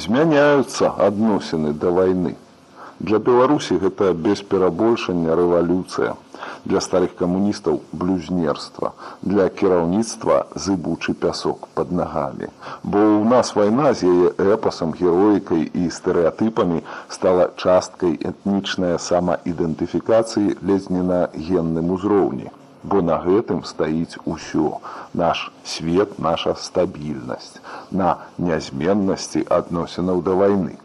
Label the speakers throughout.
Speaker 1: змяняюцца адносіны да вайны. Для беларусі гэта без перабольшання рэвалюцыя. Для старых камуністаў блюзнерства. Для кіраўніцтва зыбучы пясок под нагамі. Бо ў нас вайна з яе эпасам героікай і стэеатыпамі стала часткай этнічная самаідэнтыфікацыі ледзь не на генным узроўні бо на гэтым стаіць усё. Наш свет наша стабільнасць. На нязменнасці адносінаў да вайны.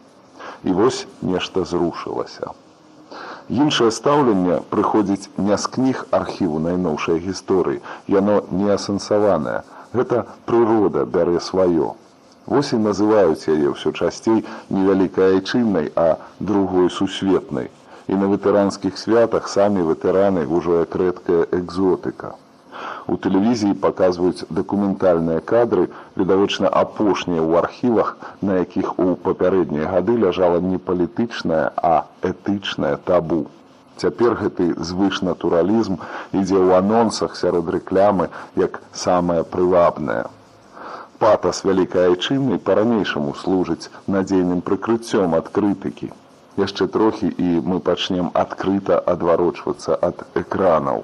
Speaker 1: І вось нешта зрушылася. Іншае стаўленне прыходзіць не з кніг архіву найноўшай гісторыі. Яно не асэнсаванае гэта прырода бярэ сваё. Вось і называюць яе ўсё часцей невялікай айчыннай а другой сусветнай і на ветэранскіх святах самі ветэраны ўжо як рэдкая экзотыка У тэлевізіі паказваюць дакументальныя кадры, відавочна апошнія ў архівах, на якіх у папярэднія гады ляжала не палітычная, а этычная табу. Цяпер гэты звышнатуралізм ідзе ў анонсах сярод рэклямы як самае прывабнае. Патас вялікай айчыннай па-ранейшаму служыць надзейным прыкрыццём ад крытыкі. Яшчэ трохі і мы пачнем адкрыта адварочвацца ад экранаў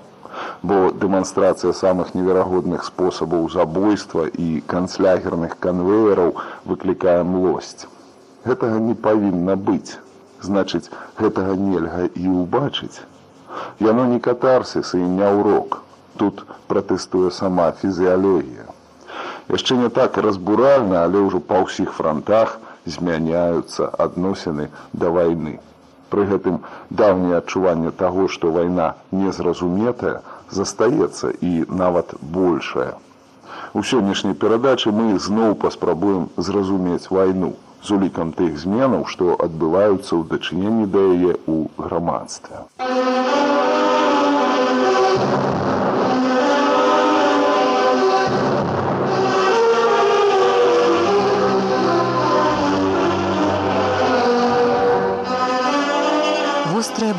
Speaker 1: бо дэманстрацыя самых неверагодных спосабаў забойства і канцлягерных канвеераў выклікае млосць. Гэтага не павінна быць. Значыць, гэтага нельга і ўбачыць. Яно не катарсіс і не ўрок. Тут пратэстуе сама фізіялогія. Яшчэ не так разбуральна, але ўжо па ўсіх франтах змяняюцца адносіны да вайны. Пры гэтым даўняе адчуванне таго, што вайна незразуметая, застаецца і нават большая. У сённяшняй перадачы мы зноў паспрабуем зразумець вайну з улікам тых зменаў, што адбываюцца ў дачыненні да яе ў грамадстве.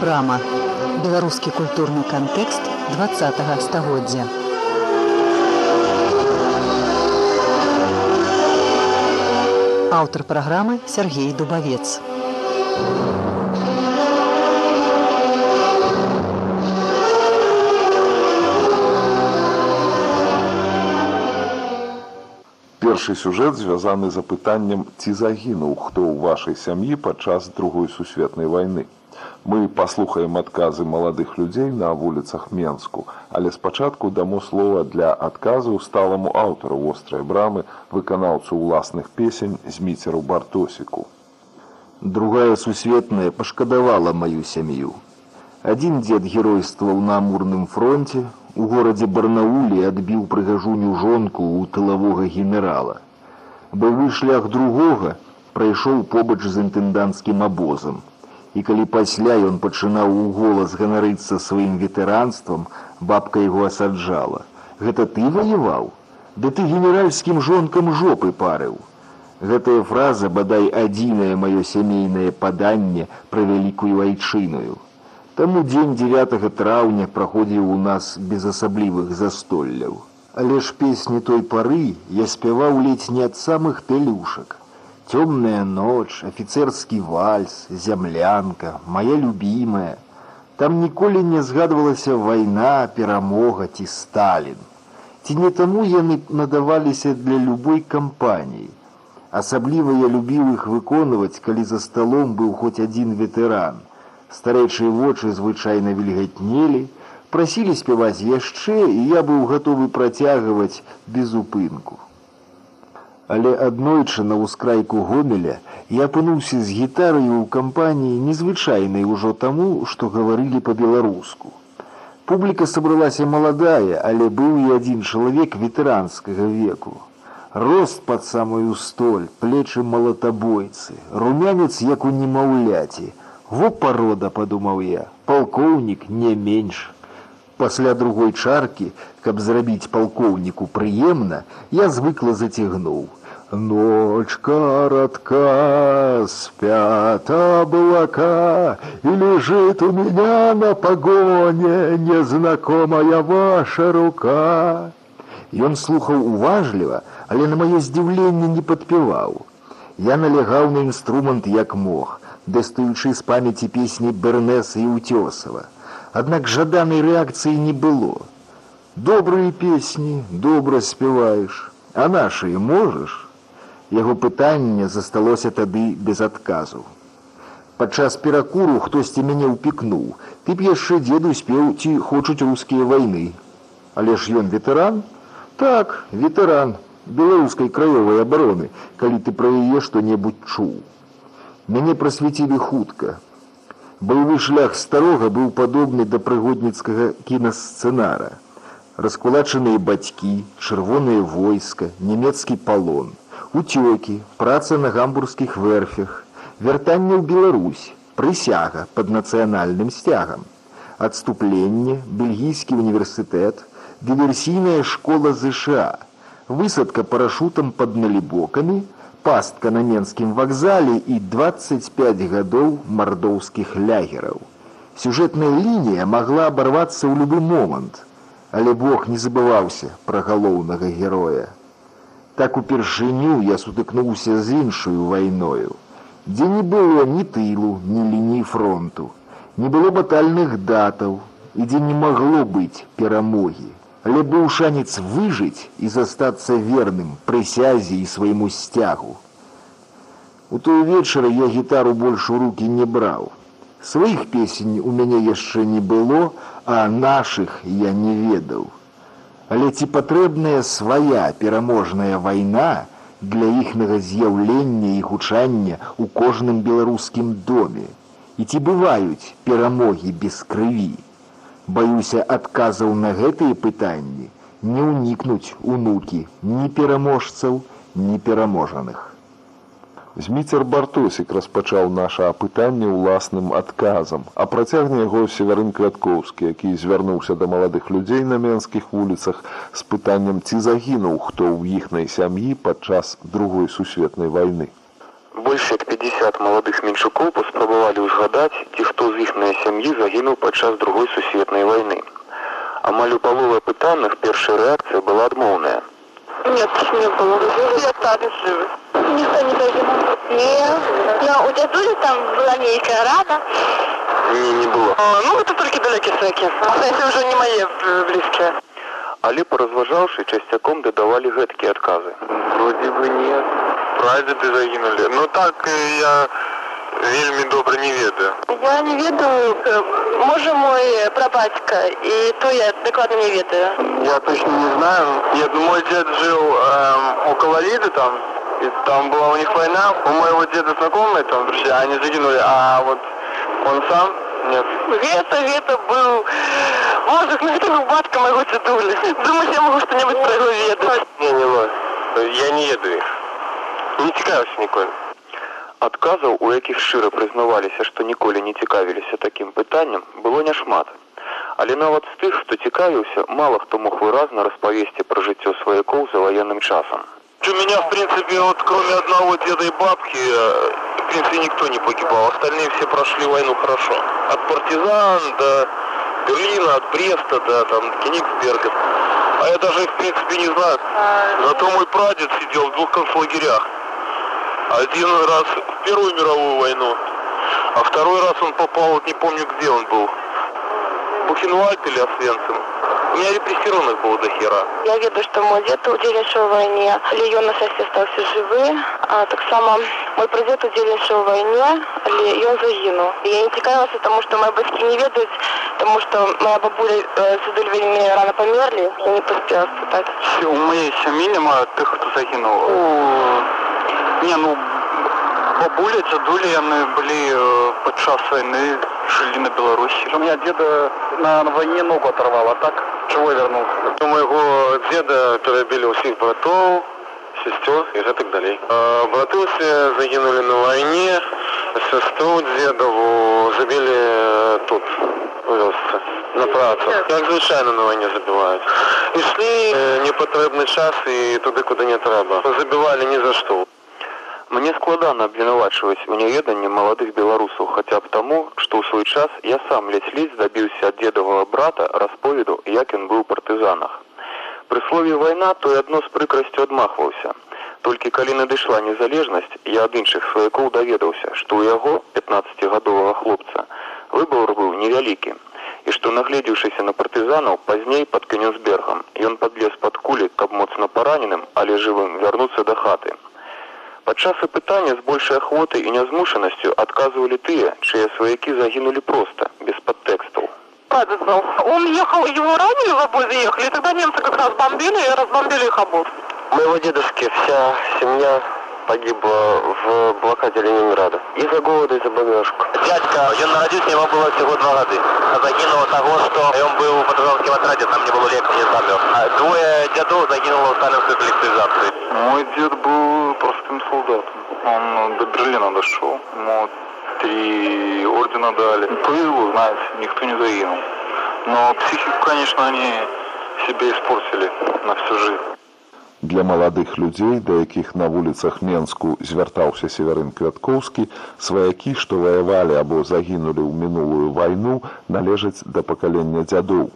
Speaker 2: Брама беларускі культурны кантэкст два стагоддзя. Аўтар праграмы Сергей дубавец.
Speaker 1: Першы сюжэт звязаны з запытаннем ці загінуў хто ў вашай сям'і падчас другой сусветнай вайны Мы паслухаем адказы маладых людзей на вуліцах Менску, але спачатку даму слова для адказу сталаму аўтару вострай брамы выканаўцу ўласных песень зміцеру бартосіку.
Speaker 3: Другая сусветная пашкадавала маю сям'ю. Адзін дзед геройстваў на амурным фронте у горадзе барнаулі адбіў прыгажуню жонку ў тылавога генерала. Бывы шлях другога прайшоў побач з інтэнданцкім абозам і калі пасля ён пачынаў у голас ганарыцца сваім ветэранствам, бабка яго асаджала. Гэта ты ваяваў, Да ты генеральскім жонкам жопы парыў. Гэтая фраза бадай адзінае маё сямейнае паданне пра вялікую айчыную. Таму дзень 9 траўня праходзіў у нас без асаблівых застолляў. Але ж песні той пары я спяваў ледзь не ад самых тэлюшак. Темная ночь, офицерский вальс, землянка, моя любимая. Там ніколі не згадвалася вайна, перамога ці Сталін. Ці не таму яны надаваліся для любой кампаніі. Асабліва я любіў іх выконваць, калі за сталом быў хоць адзін ветэран. Старэйшыя вочы звычайна вільгатнелі, прасілі спяваць яшчэ, і я быў гатовы працягваць без упынку але аднойчы на ўскрайку гомеля я апынуўся з гітараю ў кампаніі незвычайнай ужо таму, што гаварылі па-беларуску. Публіка сабралася маладая, але быў і адзін чалавек ветэранскага веку. Рост пад самую столь, плечы малатабойцы, румянец як у немаўляці. Во парода, падумаў я, палкоўнік не менш. Пасля другой чаркі, каб зрабіць палкоўніку прыемна, я звыкла зацягнуў. Ночь коротка, спят облака, И лежит у меня на погоне Незнакомая ваша рука. Ён слухаў уважліва, але на маё здзіўленне не падпяваў. Я налягаў на інструмент як мог, дастаючы з памяці песні Бернеса і Уцёсава. Аднак жаданай рэакцыі не было. Добрыя песні, добра спяваеш, а нашыя можаш? Яго пытанне засталося тады без адказу. Падчас перакуру хтосьці мяне ўпікнуў. Ты б яшчэ дзеду спеў ці хочуць рускія вайны. Але ж ён ветэран? Так, ветэран беларускай краёвай абароны, калі ты пра яе што-небудзь чуў. Мяне прасвяцілі хутка. Баявы шлях старога быў падобны да прыгодніцкага кінасцэнара. Раскулачаныя бацькі, чырвонае войска, нямецкі палон уцёкі, праца на гамбургскіх верфях, вяртанне ў Беларусь, прысяга пад нацыянальным сцягам, адступленне, бельгійскі універсітэт, дыверсійная школа ЗША, высадка парашутам пад налібокамі, пастка на менскім вакзале і 25 гадоў мардоўскіх лягераў. Сюжэтная лінія магла абарвацца ў любы момант, але Бог не забываўся пра галоўнага героя. Так упершыню я сутыкнуўся з іншую вайною, дзе не было ні тылу, ні лініі фронту, не было батальных датаў і дзе не магло быць перамогі. Але быў шанец выжыць і застацца верным прысязе і свайму сцягу. У той вечара я гітару больш у рукі не браў. Сваіх песень у мяне яшчэ не было, а нашых я не ведаў. Але ці патрэбная свая пераможная вайна для іхнага з'яўлення і гучання ў кожным беларускім доме? І ці бываюць перамогі без крыві? Баюся адказаў на гэтыя пытанні не ўнікнуць унукі ні пераможцаў, ні пераможаных.
Speaker 1: Зміцер Бартосік распачаў наша апытанне ўласным адказам, а працягне яго северын квяткоўскі, які звярнуўся да маладых людзей на менскіх вуліцах з пытаннем ці загінуў хто ў іхнай сям'і падчас другой сусветнай вайны.
Speaker 4: Больш як 50 маладых меншукоў паспрабавалі ўзгадаць, ці хто з іхнай сям'і загінуў падчас другой сусветнай вайны. Амаль у паловы пытанных першая рэакцыя была адмоўная.
Speaker 5: Нет, не было. Все остались живы. Никто не загинул. Нет. Но у дедули там была некая рана.
Speaker 4: Не, не было.
Speaker 5: А, ну, это только далекие свяки. Это уже не мои близкие.
Speaker 4: Але поразважаўшы часцяком дадавалі гэткія адказы.
Speaker 6: Вроде бы нет. Прадеды загінули. Ну так я вельмі добра не ведаю.
Speaker 5: Я не ведаю, можа мой прабацька і то я дакладна не ведаю.
Speaker 6: Я точно не знаю. Нет, мой дед жил эм, около Лиды там, и там была у них война. У моего деда знакомые там друзья, они загинули, а вот он сам нет.
Speaker 5: Вета, Вета был мозг на этого батка моего дедули. Думаю, я могу что-нибудь про его ведать.
Speaker 6: Не, не могу. Я не еду их. Не цікавився ніколи.
Speaker 4: Адказаў, у якіх шчыра прызнаваліся, што ніколі не цікавіліся такім пытаннем, было няшмат. Але нават з тых, хто цікавіўся, мала хто мог выразна распавесці пра жыццё сваякоў за военным часам.
Speaker 6: У меня, в принципе, вот кроме одного деда и бабки, э, принципе, никто не погибал. Остальные все прошли войну хорошо. От партизан до Берлина, от Бреста до там, Кенигсберга. А я даже в принципе, не знаю. Зато мой прадед сидел в двух концлагерях. Один раз в Первую мировую войну, а второй раз он попал, вот не помню где он был. Бухенвальд или Освенцим. У меня репрессированных было до хера.
Speaker 5: Я веду, что мой дед удзельнічаў у вайне, але ён на шчасце стаўся жывы. А таксама мой прадзед удзельнічаў у вайне, але ён загінуў. Я не цікавілася, таму што мои бацькі не ведаюць, таму што моя бабуля э, сюды вельмі рано памерлі, я не паспела спытаць.
Speaker 6: У моей сям'і няма тых, хто загінуў. Не, ну бабуля, дзядулі яны былі падчас вайны жили на Беларуси. У меня деда на войне ногу оторвало, а так живой вернулся. У моего деда перебили усіх братов, сестер и так далее. А, браты все загинули на войне, сестру дедову забили тут, у вёсце, на працах. Як звичайно на войне забивают. Ішли е, непотрібний час і туди, куди не треба. Забивали ні за що.
Speaker 4: Мне складана абвінавачваць у няведанні маладых беларусаў хаця б таму, што ў свой час я сам ледзь-ледзь дабіўся ад дзедавага брата расповеду, як ён быў у партызанах. Пры слове вайна той адно з прыкрасцю адмахваўся. Толькі калі надышла незалежнасць, я ад іншых сваякоў даведаўся, што ў яго 15гадовага хлопца выбор быў невялікі і што нагледзеўшыся на партызанаў пазней пад кенёсбергам ён падлез пад кулі, каб моцна параненым, але жывым вярнуцца да хаты. Падчас апытання з большай ахвотай і нязмушанасцю адказвалі тыя, чыя сваякі загінулі проста, без падтэкстаў.
Speaker 5: Прадед был. Он ехал, его ранили в обозе ехали, тогда немцы как раз бомбили и разбомбили их обоз.
Speaker 4: Моего дедушки вся семья погибла в блокаде Ленинграда. Из-за голода, из-за бомбежку.
Speaker 6: Дядька, ён нарадзіўся, яму было всего два гады. А загінула таго, што ён быў у патразонскім атрадзе, там не было лекцыі, не замёр. А двое дзядоў загінула ў сталінскай коллективизации.
Speaker 7: Мой дед был простым солдатом. Он до Берлина дошел. Ему три ордена дали. Повезло, знаете, никто не загинул. Но психику, конечно, они себе испортили на всю жизнь.
Speaker 1: Для маладых людзей, да якіх на вуліцах Менску звяртаўся северын Квяткоўскі, сваякі, што ваявалі або загінулі ў мінулую вайну, належаць да пакалення дзядоў.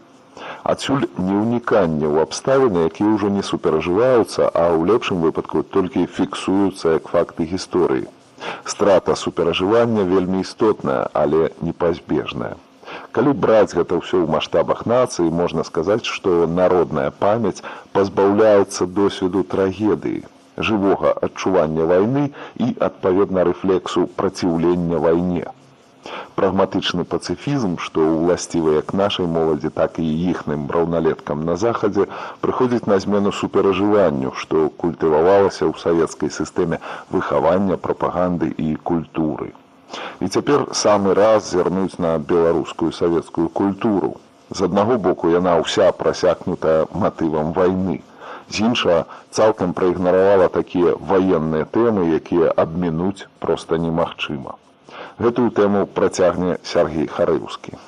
Speaker 1: Адсюль неўніканне ў абставіны, якія ўжо не суперажываюцца, а ў лепшым выпадку толькі фіксуюцца як факты гісторыі. Страта суперажывання вельмі істотная, але непазбежная. Калі браць гэта ўсё ў маштабах нацыі, можна сказаць, што народная памяць пазбаўляецца досведу трагедыі, жывога адчування вайны і адпаведна рэфлексу праціўлення вайне. Прагматычны пацыфізм, што ўласцівы як нашай моладзі, так і іхным раўналеткам на захадзе, прыходзіць на змену суперажыванню, што культывавалася ў савецкай сістэме выхавання прапаганды і культуры. І цяпер самы раз зірнуць на беларускую савецкую культуру. З аднаго боку яна ўся прасякнутая матывам вайны. З іншага цалкам праігнаравала такія ваенныя тэмы, якія абмінуць проста немагчыма. Гэтую тэму працягне Сергей Харыўскі.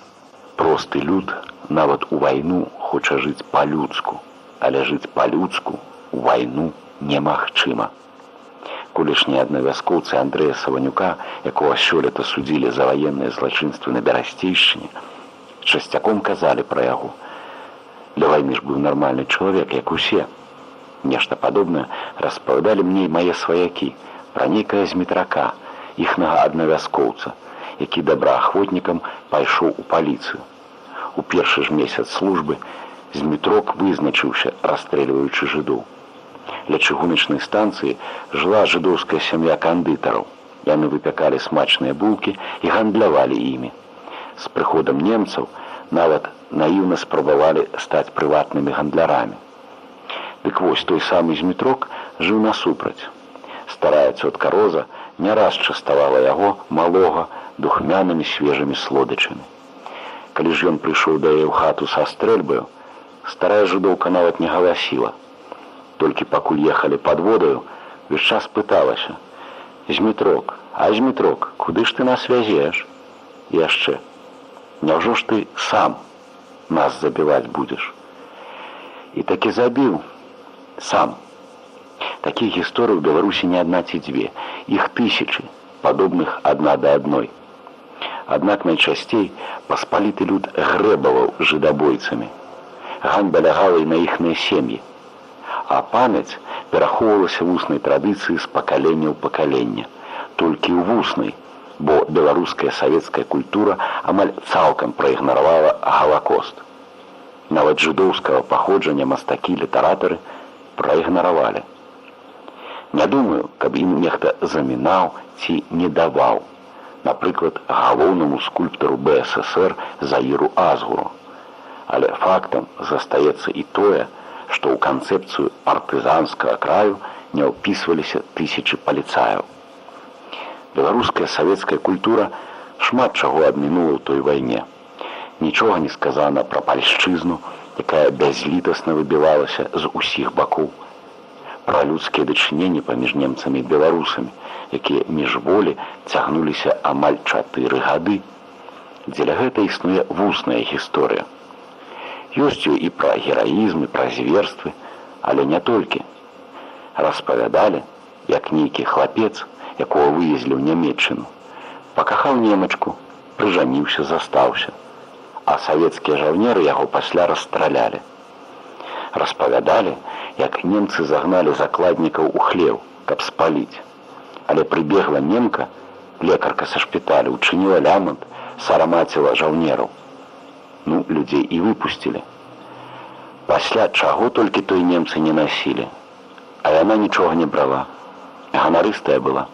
Speaker 8: Просты люд нават у вайну хоча жыць па-людску, але жыць па-людску у вайну немагчыма колішнія аднавяскоўцы Андрэя Саванюка, якога сёлета судзілі за ваенныя злачынствы на бярасцейшчыне, часцяком казалі пра яго. Для вайны ж быў нармальны чалавек, як усе. Нешта падобнае распавядалі мне і мае сваякі пра нейкае зметрака, іхнага аднавяскоўца, які добраахвотнікам пайшоў у паліцыю. У першы ж месяц службы зметрок вызначыўся, расстрэльваючы жыдоў ля чыгуначнай станцыі жыла жыдоўская сям'я кандытараў. Яны выпякалі смачныя булкі і гандлявалі імі. З прыходам немцаў нават наіўна спрабавалі стаць прыватнымі гандлярамі. Дык вось той самы зметрок жыў насупраць. Старая цётка роза не раз частавала яго малога духмянымі свежымі слодычамі. Калі ж ён прыйшоў да яе ў хату са стрэльбаю, старая жудоўка нават не галасіла, толькі пакуль ехалі пад водаю весь час пыталася зметрок а зметрок куды ж ты нас вязеш? Яшчэ няўжо ж ты сам нас забіваць будзеш? І такі забіў сам такіх гісторый у беларусі не адна ці дзве іх тысячы падобных адна да адной аднак найчасцей паспаліты люд грэбаваў жыдабойцамі ганьба лягала і на іхныя сем'і а памяць перахоўвалася вуснай традыцыі з пакалення ў пакалення, толькі ў вуснай, бо беларуская савецкая культура амаль цалкам праігнаравала галакост. Нават жыдоўскага паходжання мастакі літаратары праігнаравалі. Не думаю, каб ім нехта замінаў ці не даваў, напрыклад, галоўнаму скульптару БССР Заіру Азгуру. Але фактам застаецца і тое, што ў канцэпцыю партызанскага краю не ўпісваліся тысячы паліцаяў. Беларуская савецкая культура Шмат чаго адмінула ў той вайне. Нічога не сказана пра пальшчызну, якая бязлітасна выбівалася з усіх бакоў. Пра людскія дачыненні паміж немцамі і беларусамі, якія міжволі цягнуліся амаль чатыры гады. Дзеля гэта існуе вусная гісторыя. Ёсць ёй і пра гераізм і пра зверствы, але не толькі. Распавядалі, як нейкі хлапец, якого вывезлі ў нямметчыну, пакахаў немачку, прыжаніўся, застаўся, а савецкія жаўнеры яго пасля расстралялі. Распавядалі, як немцы загналі закладнікаў у хлеў, каб спаліць. Але прыбегла немка, лекарка са шпіталю учыніла лямант, сарамаціла жаўнераў. Ну, людзей і выпусцілі. Пасля чаго толькі той немцы не насілі, а яна нічога не брала. Ганарыстая была.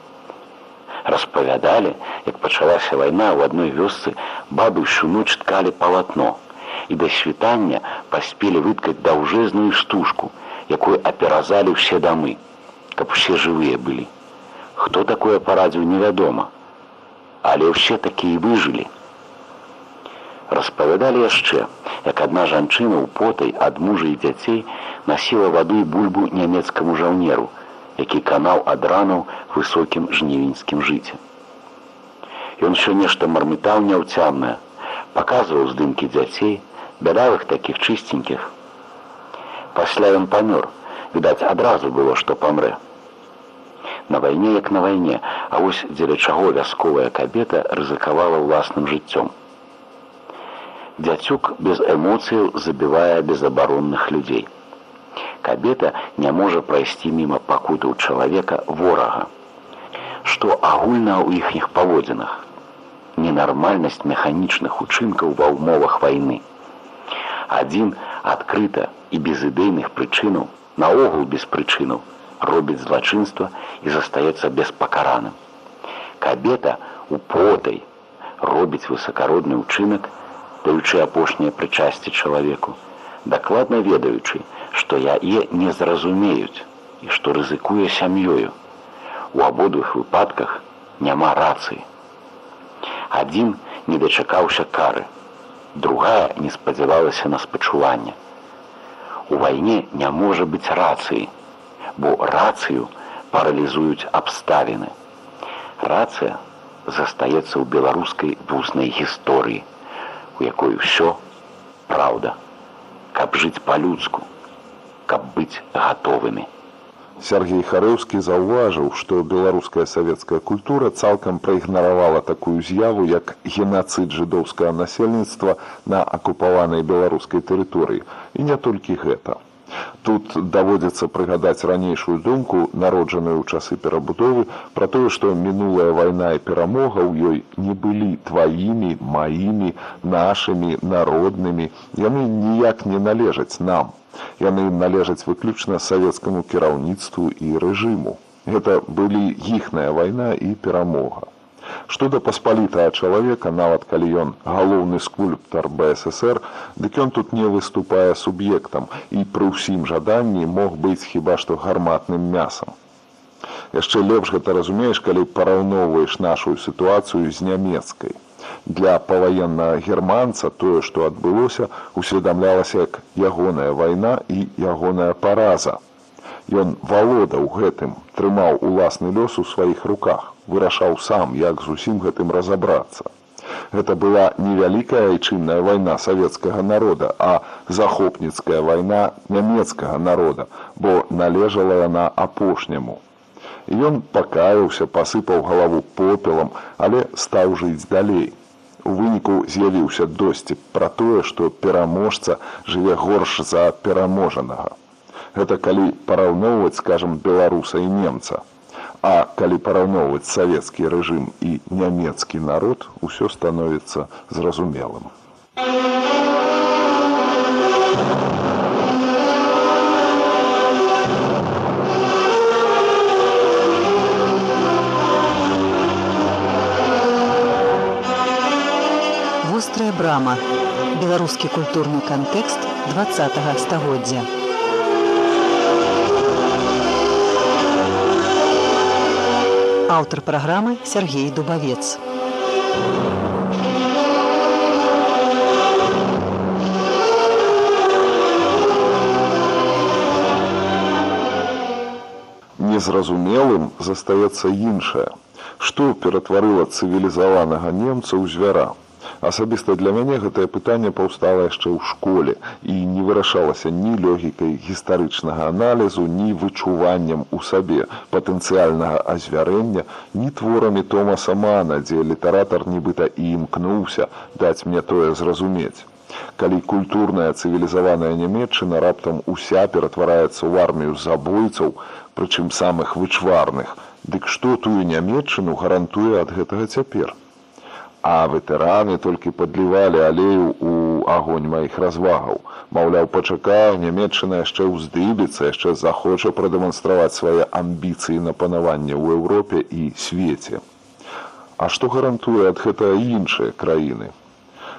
Speaker 8: Распавядалі, як пачалася вайна ў адной вёсцы, бабы ўсю ноч ткалі палатно і да світання паспелі выткаць даўжэзную стужку, якую аперазалі ўсе дамы, каб усе жывыя былі. Хто такое парадзіў невядома, але ўсе такія выжылі. Распавядалі яшчэ, як адна жанчына ў потай ад мужа і дзяцей насіла ваду і бульбу нямецкаму жаўнеру, які канаў ад ранаў высокім жнівеньскім жыце. Ён усё нешта мармытаў няўцямнае, паказваў здымкі дзяцей, бядавых такіх чысценькіх. Пасля ён памёр, відаць, адразу было, што памрэ. На вайне як на вайне, а вось дзеля чаго вясковая кабета рызыкавала ўласным жыццём. Дзяцюк без эмоцыяў забівае безабаронных людзей. Кабета не можа прайсці міма пакутаў чалавека ворага. Што агульна ў іхніх паводзінах? Ненармальнасць механічных учынкаў ва ўмовах вайны. Адзін адкрыта і без ідэйных прычынаў, наогул без прычынаў, робіць злачынства і застаецца беспакараным. Кабета у потай робіць высакародны ўчынак, даючы апошняе прычасці чалавеку, дакладна ведаючы, што яе не зразумеюць і што рызыкуе сям'ёю. У абодвых выпадках няма рацыі. Адзін не дачакаўся кары, другая не спадзявалася на спачуванне. У вайне не можа быць рацыі, бо рацыю паралізуюць абставіны. Рацыя застаецца ў беларускай вуснай гісторыі у якой ўсё праўда, каб жыць па-людску, каб быць гатовымі.
Speaker 1: Сергей Харэўскі заўважыў, што беларуская савецкая культура цалкам праігнаравала такую з'яву, як генацыд жыдоўскага насельніцтва на акупаванай беларускай тэрыторыі і не толькі гэта. Тут даводзіцца прыгадаць ранейшую думку, народжаную ў часы перабудовы, пра тое, што мінулая вайна і перамога ў ёй не былі тваімі, маімі, нашымі, народнымі. Яны ніяк не належаць нам. Яны належаць выключна савецкаму кіраўніцтву і рэжыму. Гэта былі іхная вайна і перамога. Што да паспалітага чалавека, нават калі ён галоўны скульптар БССР, дык ён тут не выступае суб'ектам і пры ўсім жаданні мог быць хіба што гарматным мясам. Яшчэ лепш гэта разумееш, калі параўноўваеш нашу сітуацыю з нямецкай. Для паваеннага германца тое, што адбылося, усведамлялася як ягоная вайна і ягоная параза. Ён валодаў гэтым, трымаў уласны лёс у сваіх руках вырашаў сам, як з усім гэтым разабрацца. Гэта была невялікая айчынная вайна савецкага народа, а захопніцкая вайна нямецкага народа, бо належала яна апошняму. Ён пакаяўся, пасыпаў галаву попелам, але стаў жыць далей. У выніку з'явіўся досціп пра тое, што пераможца жыве горш за пераможанага. Гэта калі параўноўваць, скажам, беларуса і немца. А калі параўноўваць савецкі рэжым і нямецкі народ, усё становіцца зразумелым.
Speaker 2: Вострая брама. Беларускі культурны кантэкст 20 стагоддзя. Аўтар праграмы Сергей Дубавец.
Speaker 1: Незразумелым застаецца іншае. Што ператварыла цывілізаванага немца ў звяра? Асабіста для мяне гэтае пытанне паўстала яшчэ ў школе і не вырашалася ні лёгікай гістарычнага аналізу, ні вычуваннем у сабе патэнцыяльнага азвярэння, ні творамі Томаса Мана, дзе літаратар нібыта і імкнуўся даць мне тое зразумець калі культурная цывілізаваная нямметчына раптам уся ператвараецца ў армію забойцаў, прычым самых вычварных, дык што тую нямметчыну гарантуе ад гэтага цяпер. А ветэраны толькі падлівалі алею ў агонь маіх развагаў. Маўляў, пачакаў, нямметчына яшчэ ўздыбіцца, яшчэ захоча прадэманстраваць свае амбіцыі на панаванне ў Еўропе і свеце. А што гарантуе ад гэтага іншыя краіны?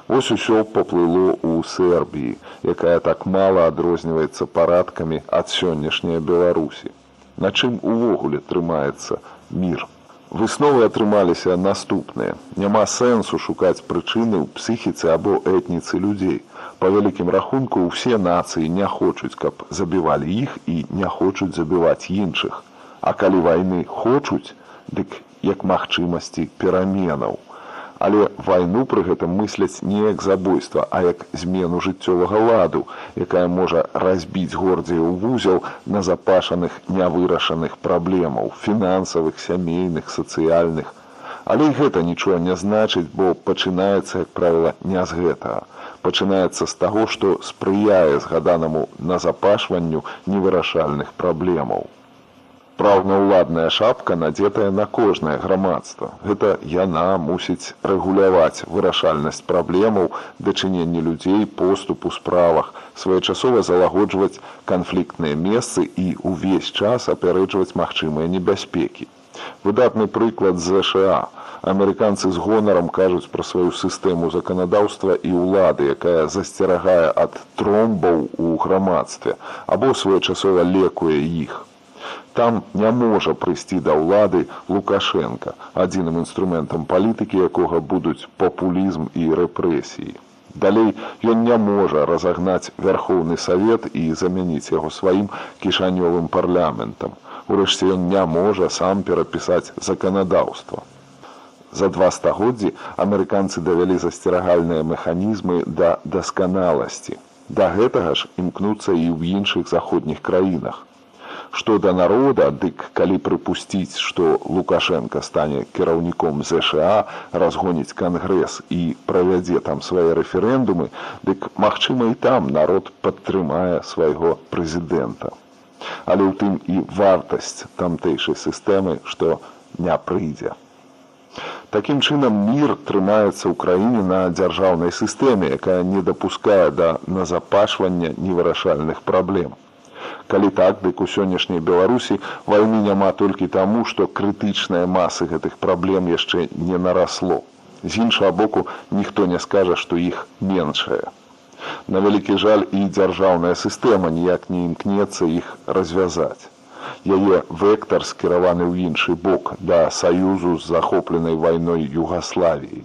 Speaker 1: Вось усё паплыло ў Сербіі, якая так мала адрозніваецца парадкамі ад сённяшняй Беларусі. На чым увогуле трымаецца мір. Высновы атрымаліся наступныя. Няма сэнсу шукаць прычыны ў псіхіцы або этніцы людзей. Па вялікім рахунку ўсе нацыі не хочуць, каб забівалі іх і не хочуць забіваць іншых. А калі вайны хочуць, дык як магчымасці пераменаў але вайну пры гэтым мысляць не як забойства, а як змену жыццёвага ладу, якая можа разбіць гордзей у вузел на запашаных нявырашаных праблемаў фінансавых, сямейных, сацыяльных. Але гэта нічога не значыць, бо пачынаецца, як правіла, не з гэтага. Пачынаецца з таго, што спрыяе згаданаму назапашванню невырашальных праблемаў праўнаўладная шапка надзетая на кожнае грамадства. Гэта яна мусіць рэгуляваць вырашальнасць праблемаў дачынення людзей поступу справах, своечасова залагоджваць канфліктныя месцы і ўвесь час апярэджваць магчымыя небяспекі. Выдатны прыклад ЗША. Амерыканцы з гонарам кажуць пра сваю сістэму заканадаўства і ўлады, якая засцерагае ад тромбаў у грамадстве або своечасова лекуе іх там не можа прыйсці да ўлады лукашенко адзіным інструментам палітыкі якога будуць папулізм і рэпрэсіі. Далей ён не можа разагнаць вярхоўны савет і замяніць яго сваім кішанёвым парламентам. Урэшце ён не можа сам перапісаць заканадаўства. За два стагоддзі амерыканцы давялі засцерагальныя механізмы да дасканаласці. Да гэтага ж імкнуцца і ў іншых заходніх краінах што да народа дык калі прыпусціць што лукашенко стане кіраўніком ЗША разгоніць кангрэс і правядзе там свае рэферэндумы дык магчыма і там народ падтрымае свайго прэзідэнта але ў тым і вартасць тамтэйшай сістэмы што не прыйдзе Такім чынам мір трымаецца ў краіне на дзяржаўнай сістэме, якая не дапускае да назапашвання невырашальных праблем. Калі так, дык у сённяшняй Беларусі вайны няма толькі таму, што крытычныя масы гэтых праблем яшчэ не нарасло. З іншага боку ніхто не скажа, што іх меншае. На вялікі жаль і дзяржаўная сістэма ніяк не імкнецца іх развязаць. Яе вектар скіраваны ў іншы бок да саюзу з захопленай вайной Югаславіі.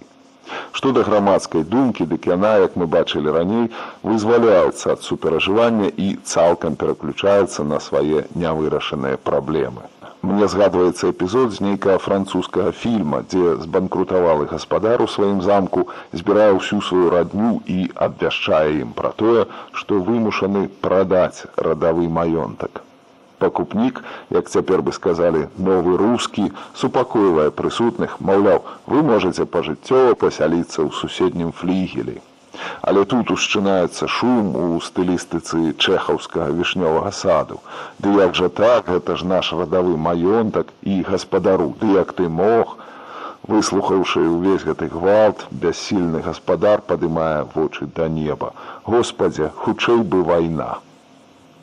Speaker 1: Што да грамадскай думкі, дык яна, як мы бачылі раней, вызваляецца ад суперажывання і цалкам пераключаецца на свае нявырашаныя праблемы. Мне згадваецца эпізод з нейкага французскага фільма, дзе збанкрутавалы гаспадар у сваім замку збірае ўсю сваю радню і абвяшчае ім пра тое, што вымушаны прадаць радавы маёнтак пакупнік, як цяпер бы сказалі новы рускі, супакойвае прысутных, маўляў, вы можете пажыццёва пасяліцца ў суседнім флігелі. Але тут ушчынаецца шум у стылістыцы чэхаўскага вішнёвага саду. Ды як жа так, гэта ж наш радавы маёнтак і гаспадару, ды як ты мог, Выслухаўшы ўвесь гэты гвалт, бяссільны гаспадар падымае вочы да неба. Господзе, хутчэй бы вайна.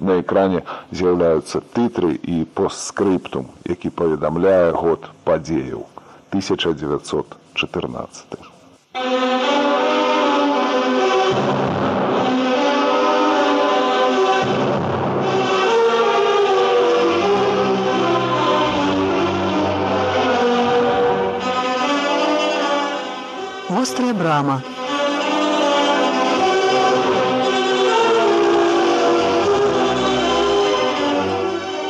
Speaker 1: На экране з'яўляюцца тытры і постскрыптум, які паведамляе год падзеяў 1914.
Speaker 2: вострая брама.